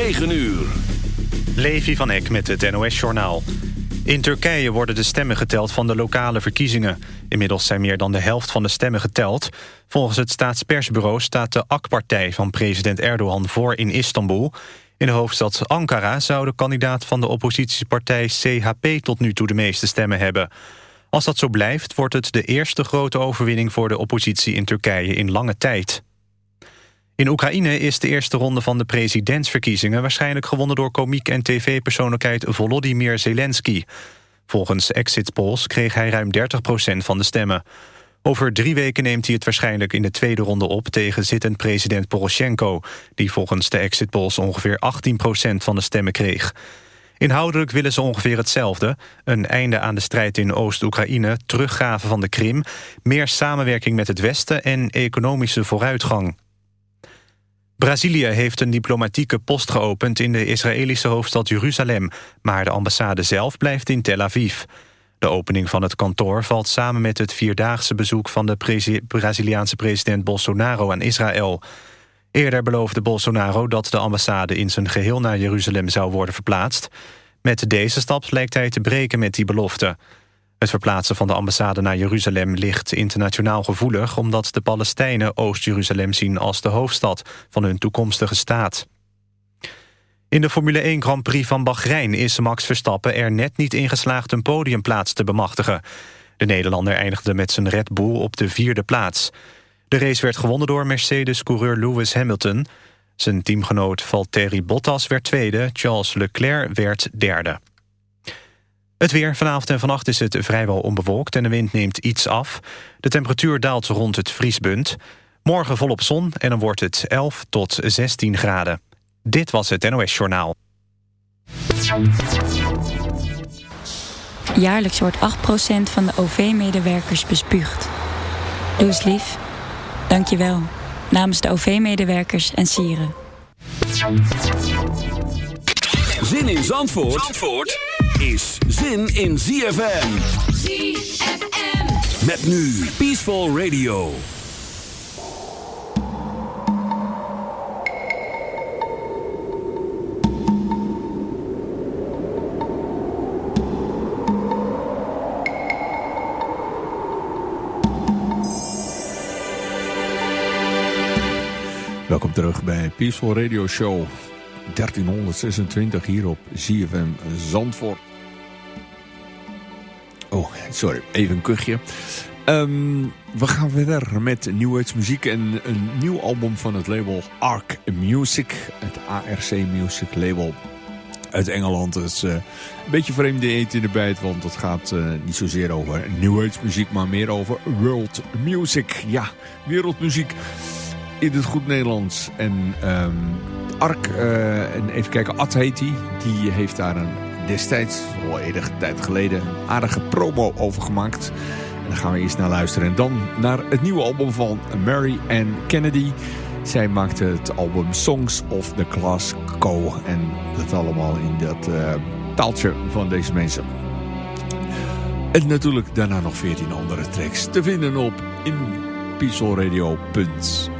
9 uur. Levi van Eck met het NOS-journaal. In Turkije worden de stemmen geteld van de lokale verkiezingen. Inmiddels zijn meer dan de helft van de stemmen geteld. Volgens het staatspersbureau staat de AK-partij van president Erdogan voor in Istanbul. In de hoofdstad Ankara zou de kandidaat van de oppositiepartij CHP tot nu toe de meeste stemmen hebben. Als dat zo blijft, wordt het de eerste grote overwinning voor de oppositie in Turkije in lange tijd. In Oekraïne is de eerste ronde van de presidentsverkiezingen... waarschijnlijk gewonnen door komiek en tv-persoonlijkheid Volodymyr Zelensky. Volgens exit polls kreeg hij ruim 30% van de stemmen. Over drie weken neemt hij het waarschijnlijk in de tweede ronde op... tegen zittend president Poroshenko... die volgens de exit polls ongeveer 18% van de stemmen kreeg. Inhoudelijk willen ze ongeveer hetzelfde. Een einde aan de strijd in Oost-Oekraïne, teruggaven van de Krim... meer samenwerking met het Westen en economische vooruitgang. Brazilië heeft een diplomatieke post geopend in de Israëlische hoofdstad Jeruzalem, maar de ambassade zelf blijft in Tel Aviv. De opening van het kantoor valt samen met het vierdaagse bezoek van de Braziliaanse president Bolsonaro aan Israël. Eerder beloofde Bolsonaro dat de ambassade in zijn geheel naar Jeruzalem zou worden verplaatst. Met deze stap lijkt hij te breken met die belofte. Het verplaatsen van de ambassade naar Jeruzalem ligt internationaal gevoelig... omdat de Palestijnen Oost-Jeruzalem zien als de hoofdstad van hun toekomstige staat. In de Formule 1 Grand Prix van Bahrein is Max Verstappen er net niet in geslaagd een podiumplaats te bemachtigen. De Nederlander eindigde met zijn Red Bull op de vierde plaats. De race werd gewonnen door Mercedes-coureur Lewis Hamilton. Zijn teamgenoot Valtteri Bottas werd tweede, Charles Leclerc werd derde. Het weer. Vanavond en vannacht is het vrijwel onbewolkt en de wind neemt iets af. De temperatuur daalt rond het vriespunt. Morgen volop zon en dan wordt het 11 tot 16 graden. Dit was het NOS Journaal. Jaarlijks wordt 8% van de OV-medewerkers bespuugd. Doe eens lief. Dank je wel. Namens de OV-medewerkers en sieren. Zin in Zandvoort? Zandvoort? Is zin in ZFM. ZFM. Met nu Peaceful Radio. Welkom terug bij Peaceful Radio Show 1326 hier op ZFM Zandvoort. Oh, sorry, even een kuchje. Ehm, we gaan verder met muziek en een nieuw album van het label Arc Music. Het ARC Music label uit Engeland. Het is uh, een beetje vreemde eten in de bijt, want het gaat uh, niet zozeer over New Age muziek, maar meer over world music. Ja, wereldmuziek in het goed Nederlands. En um, Ark, uh, en even kijken, Ad heet die. Die heeft daar een destijds, al enige tijd geleden, een aardige promo over gemaakt. En daar gaan we eerst naar luisteren. En dan naar het nieuwe album van Mary Ann Kennedy. Zij maakte het album Songs of the Class Co. En dat allemaal in dat uh, taaltje van deze mensen. En natuurlijk daarna nog 14 andere tracks te vinden op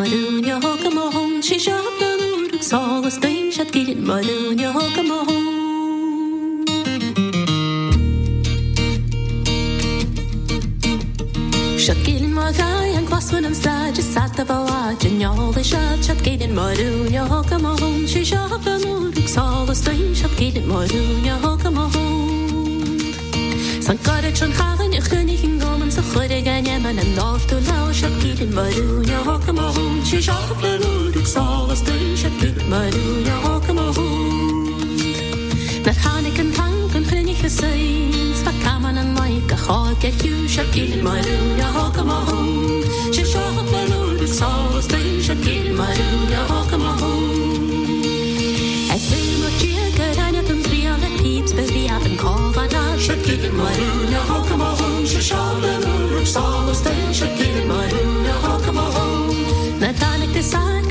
مارون يا هاك ماهم شي شاف دانورك صاغس دين شتكيت مارون يا هاك ماهم شتكيت ماغاي هنك باسون امساج الساتة بواج ان يولي شات شتكيت مارون يا هاك ماهم شي شاف دانورك صاغس دين شتكيت مارون يا هاك ماهم San karat schon hagen ich gönn ich in gomen so gode gan ja man an dorf to lau shab kid in marun ja hokam gomen sa chode ganye man an nort to lau shat gilin marun yo hoka mohon shi shop the luruk sol a stain shat gilin marun yo hoka mohon Net hanik an tank an gunnig geseins va kaman an maik a chod get you shat gilin marun yo hoka mohon shi marúne hocha má Ag fi tí go aine an bríal le pís be bhí an cáhana se marúne hocha má se se leú sásta se marúne hocha má Na decide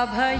अभयप्रदा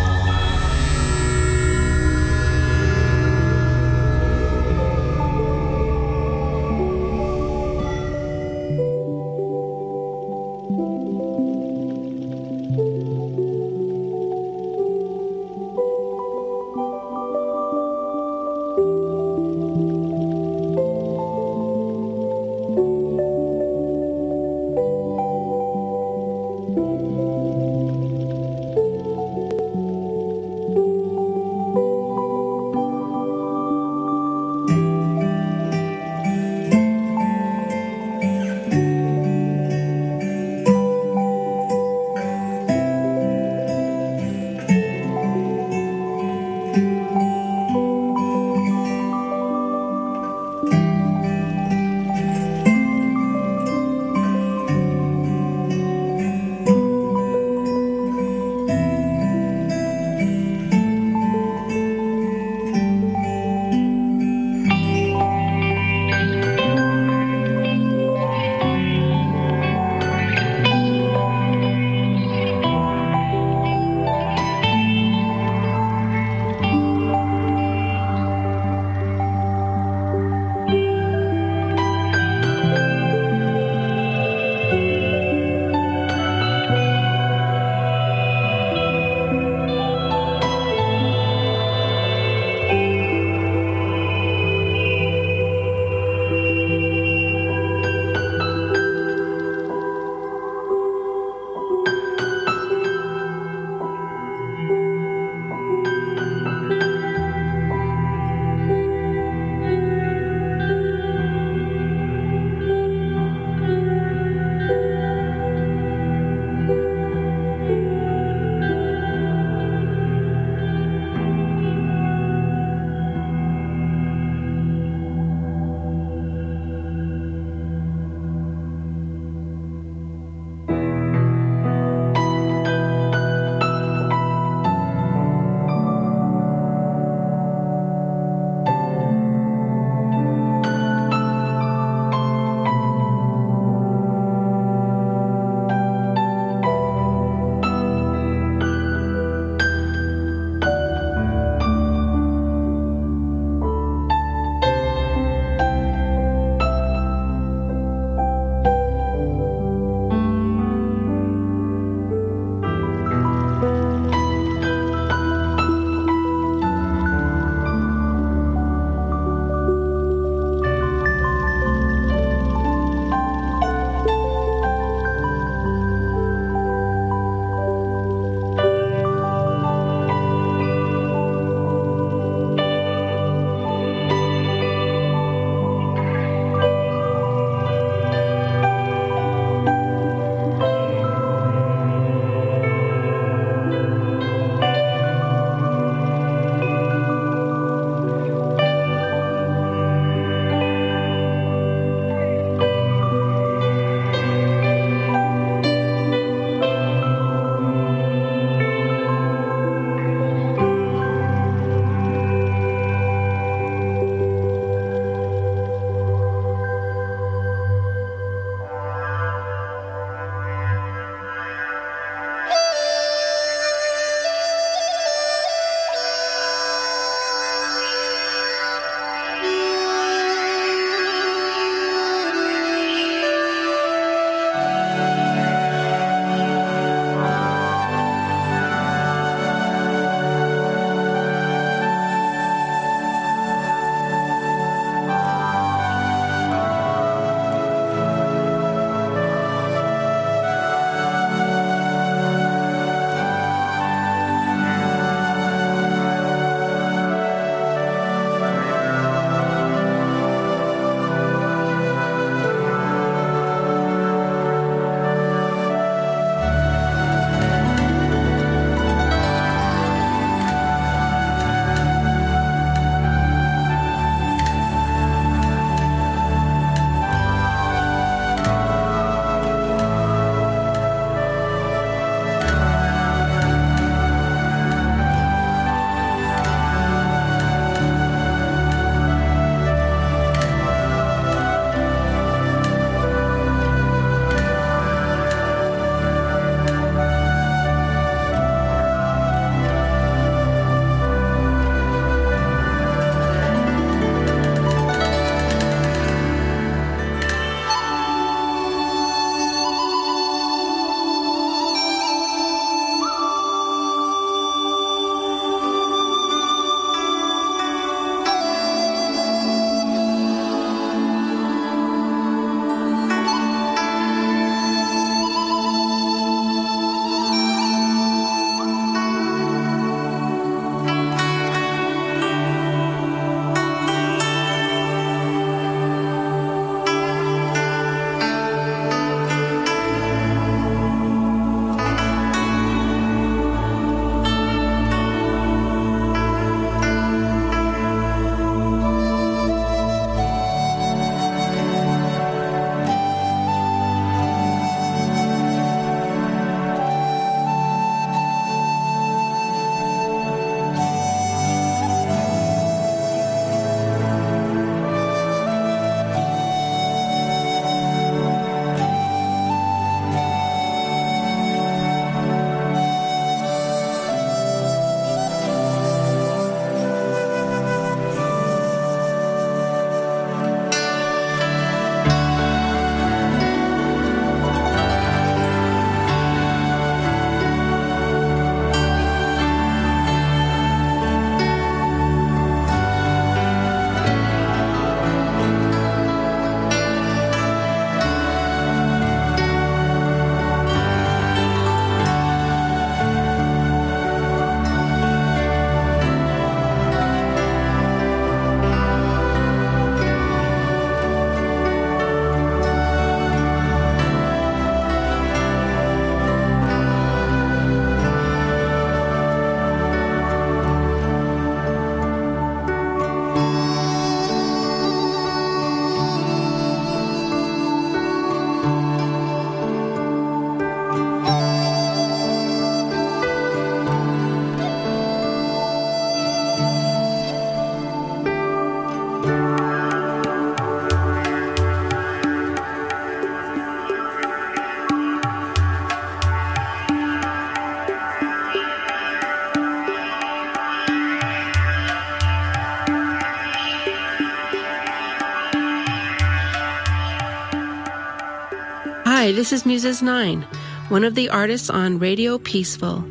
This is Muses 9, one of the artists on Radio Peaceful.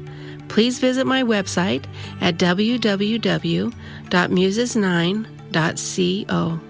Please visit my website at www.muses9.co.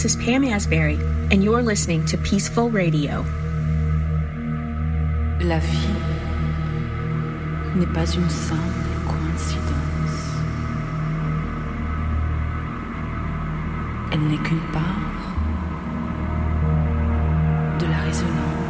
This is Pam Asbury, and you're listening to Peaceful Radio. La vie n'est pas une simple coïncidence. Elle n'est qu'une part de la résonance